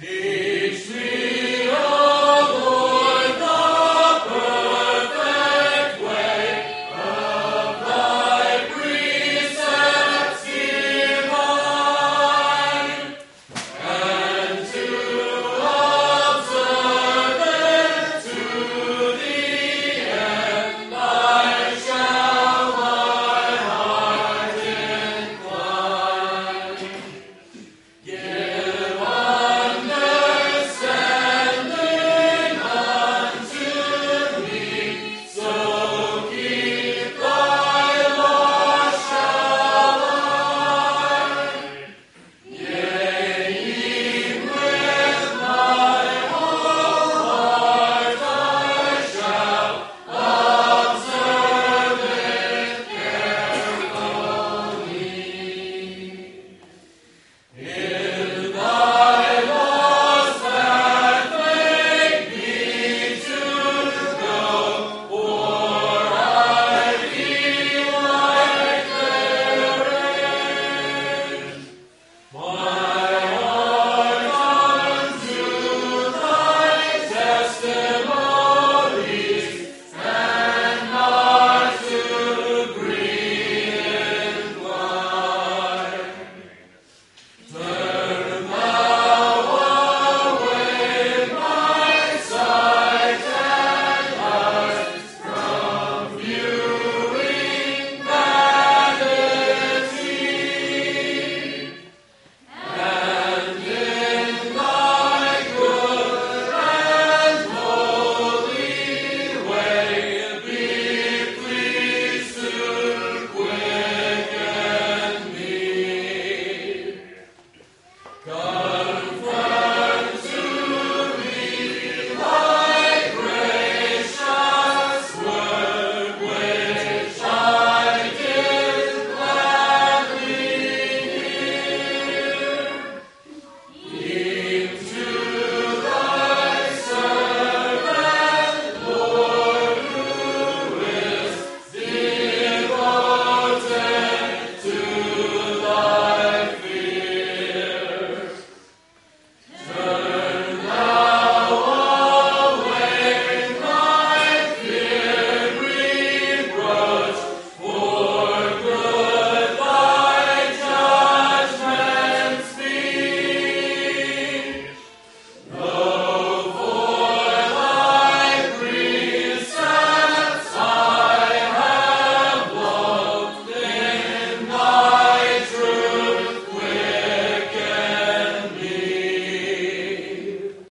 Tea.